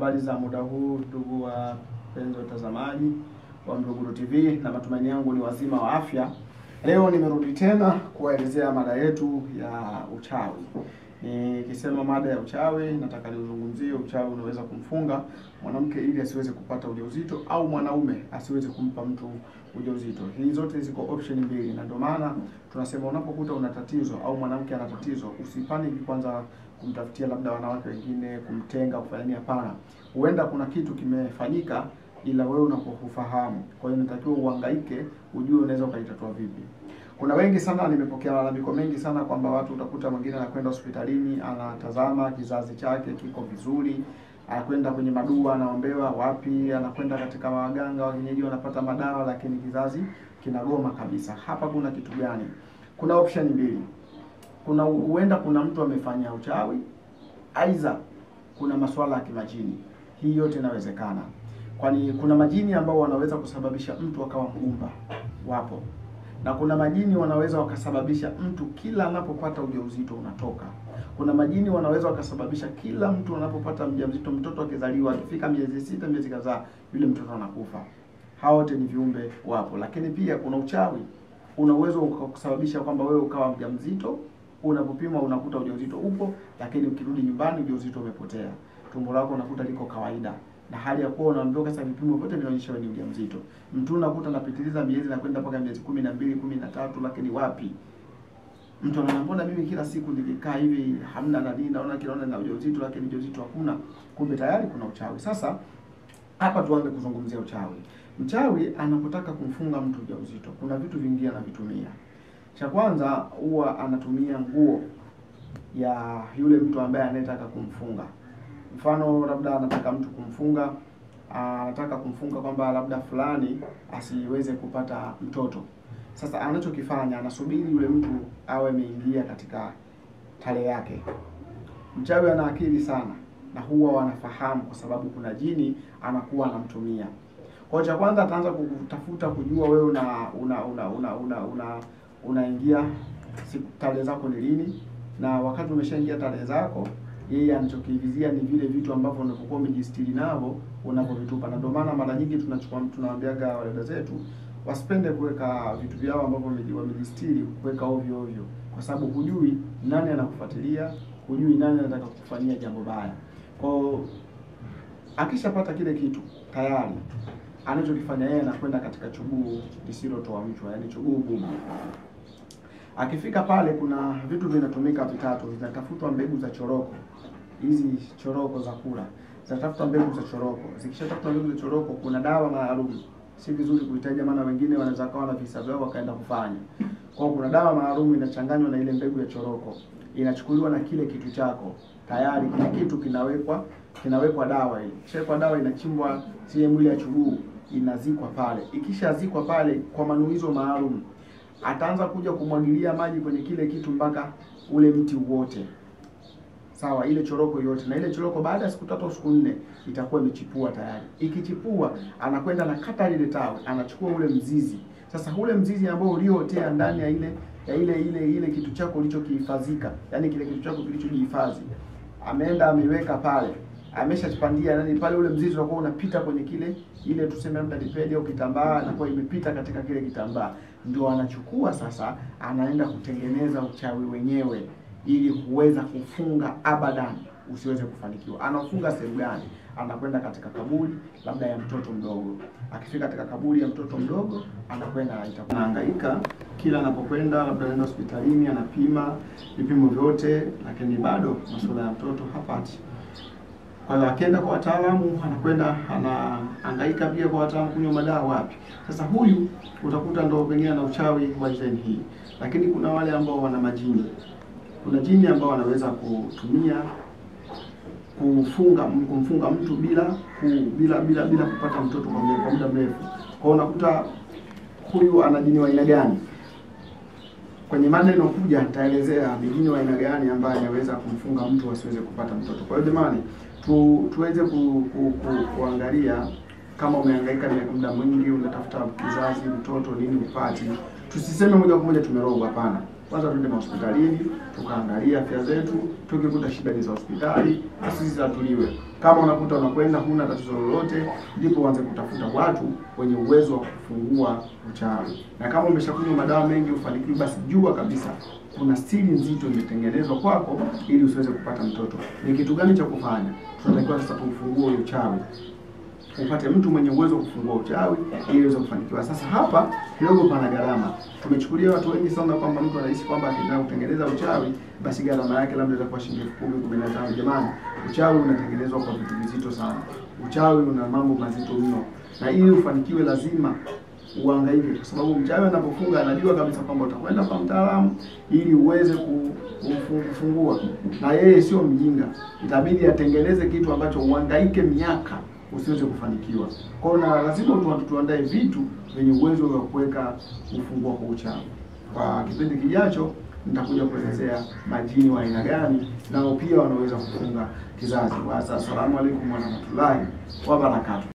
Habari za muda huu ndugu wapenzi watazamaji wa Mlugulu TV, na matumaini yangu ni wazima wa afya. Leo nimerudi tena kuwaelezea mada yetu ya uchawi. Nikisema mada ya uchawi, nataka niuzungumzie uchawi unaweza kumfunga mwanamke ili asiweze kupata ujauzito au mwanaume asiweze kumpa mtu ujauzito. Hizi zote ziko option mbili, na ndio maana tunasema unapokuta una tatizo au mwanamke ana tatizo, usipaniki kwanza kumtafutia labda wanawake wengine, kumtenga, kufanyia. Hapana, huenda kuna kitu kimefanyika ila wewe unapokufahamu. Kwa hiyo inatakiwa uhangaike, ujue unaweza ukaitatua vipi. Kuna wengi sana, nimepokea malalamiko mengi sana kwamba watu utakuta mwingine anakwenda hospitalini, anatazama kizazi chake kiko vizuri, anakwenda kwenye madua, anaombewa wapi, anakwenda katika waganga wa kienyeji, wanapata madawa, lakini kizazi kinagoma kabisa. Hapa kuna kitu gani? Kuna option mbili. Kuna huenda kuna mtu amefanya uchawi, aidha kuna masuala ya kimajini. Hii yote inawezekana, kwani kuna majini ambao wanaweza kusababisha mtu akawa mgumba, wapo. Na kuna majini wanaweza wakasababisha mtu kila anapopata ujauzito unatoka. Kuna majini wanaweza wakasababisha kila mtu anapopata mjamzito, mtoto akizaliwa, akifika miezi sita, miezi kadhaa, yule mtoto anakufa. Hao wote ni viumbe wapo, lakini pia kuna uchawi. Una uwezo ukakusababisha kwamba wewe ukawa mjamzito, unapopima unakuta ujauzito upo, lakini ukirudi nyumbani ujauzito umepotea, tumbo lako unakuta liko kawaida na hali ya kuwa unaambiwa sasa vipimo vyote vinaonyesha wewe ni mjamzito. Mtu unakuta anapitiliza miezi na kwenda mpaka miezi kumi na mbili kumi na tatu lakini wapi? Mtu anaona mbona mimi kila siku nikikaa hivi hamna na nini naona kila na ujauzito lakini ujauzito hakuna, kumbe tayari kuna uchawi. Sasa hapa tuanze kuzungumzia uchawi. Mchawi anapotaka kumfunga mtu ujauzito, kuna vitu vingi anavitumia. Cha kwanza huwa anatumia nguo ya yule mtu ambaye anayetaka kumfunga mfano labda anataka mtu kumfunga, anataka kumfunga kwamba labda fulani asiweze kupata mtoto. Sasa anachokifanya anasubiri yule mtu awe ameingia katika tarehe yake. Mchawi ana akili sana na huwa wanafahamu, kwa sababu kuna jini anakuwa anamtumia. Kwa cha kwanza ataanza kutafuta kujua wewe una una una una una una unaingia siku zako ni lini, na wakati umeshaingia tarehe zako yeye anachokivizia ni vile vitu ambavyo unapokuwa umejistiri navyo unapovitupa, na ndio maana mara nyingi tunachukua tunawaambiaga wadada zetu wasipende kuweka vitu vyao ambavyo wamejistiri kuweka ovyo ovyo, kwa sababu hujui nani anakufuatilia, hujui nani anataka kukufanyia jambo baya. Kwa akishapata kile kitu tayari, anachokifanya yeye anakwenda katika chuguu lisilotoa mchwa, yaani chuguu gumu. Akifika pale, kuna vitu vinatumika vitatu, zinatafutwa mbegu za choroko. Hizi choroko za kula zinatafutwa mbegu za choroko. Zikishatafutwa mbegu za choroko, kuna dawa maalum, si vizuri kuitaja, maana wengine wanaweza kawa na visa vyao wakaenda kufanya. Kwa kuna dawa maalum inachanganywa na ile mbegu ya choroko, inachukuliwa na kile kitu chako, tayari kile kitu kinawekwa kinawekwa dawa ile. Kisha dawa inachimbwa sehemu ile ya chuguu, inazikwa pale. Ikishazikwa pale kwa manuizo maalum ataanza kuja kumwagilia maji kwenye kile kitu mpaka ule mti wote, sawa, ile choroko yote. Na ile choroko baada ya siku tatu au siku nne itakuwa imechipua tayari. Ikichipua, anakwenda na kata lile tawi, anachukua ule mzizi. Sasa ule mzizi ambao uliotea ndani ya ile ya ile ile ile kitu chako ulichokihifadhika, yani kile kitu chako kilichojihifadhi, ameenda ameweka pale, ameshachipandia nani pale, ule mzizi unakuwa unapita kwenye kile ile tuseme labda dipedi au kitambaa, inakuwa imepita katika kile kitambaa ndio anachukua sasa, anaenda kutengeneza uchawi wenyewe ili kuweza kufunga abadan usiweze kufanikiwa. Anafunga sehemu gani? Anakwenda katika kaburi labda ya mtoto mdogo. Akifika katika kaburi ya mtoto mdogo, anakwenda anahangaika kila anapokwenda, labda anaenda hospitalini, anapima vipimo vyote, lakini bado masuala ya mtoto hapati. Kwa akienda kwa wataalamu, anakwenda anaangaika pia kwa wataalamu, kunywa madawa wapi. Sasa huyu utakuta ndo pengine na uchawi wa jeni hii, lakini kuna wale ambao wana majini. Kuna jini ambao wanaweza kutumia kufunga kumfunga mtu bila ku, bila bila bila kupata mtoto kwa muda mrefu. Kwa hiyo unakuta huyu ana jini wa aina gani? Kwenye mada inokuja nitaelezea bidini wa aina gani ambaye anaweza kumfunga mtu asiweze kupata mtoto. Kwa hiyo jamani, tu, tuweze ku, ku, ku, kuangalia kama umehangaika ni muda mwingi unatafuta kizazi mtoto nini upati, tusiseme moja kwa moja tumerogwa. Hapana, kwanza tuende hospitalini tukaangalia afya zetu, tukikuta shida ni za hospitali na sisi zatuliwe. Kama unakuta unakwenda huna tatizo lolote, ndipo uanze kutafuta watu wenye uwezo wa kufungua uchawi. Na kama umeshakunywa madawa mengi ufanikiwe, basi jua kabisa kuna siri nzito imetengenezwa kwako ili usiweze kupata mtoto. Ni kitu gani cha kufanya? Tunatakiwa sasa kuufungue uchawi upate mtu mwenye uwezo wa kufungua uchawi ili uweze kufanikiwa. Sasa hapa kidogo pana gharama. Tumechukulia watu wengi sana kwamba mtu anahisi kwamba akitaka kutengeneza uchawi basi gharama yake labda itakuwa shilingi elfu kumi, kumi na tano. Jamani, uchawi unatengenezwa kwa vitu vizito sana. Uchawi una mambo mazito mno, na ili ufanikiwe lazima uangaike kwa sababu mchawi anapofunga anajua kabisa kwamba utakwenda kwa mtaalamu ili uweze ku- kufungua, na yeye sio mjinga, itabidi atengeneze kitu ambacho uhangaike miaka usiweze kufanikiwa. Kwa hiyo na lazima tu tuandae vitu vyenye uwezo wa kuweka kufungua kwa uchawi. Kwa kipindi kijacho nitakuja kuelezea majini wa aina gani nao pia wanaweza kufunga kizazi. Wa assalamu alaikum warahmatullahi wabarakatuh.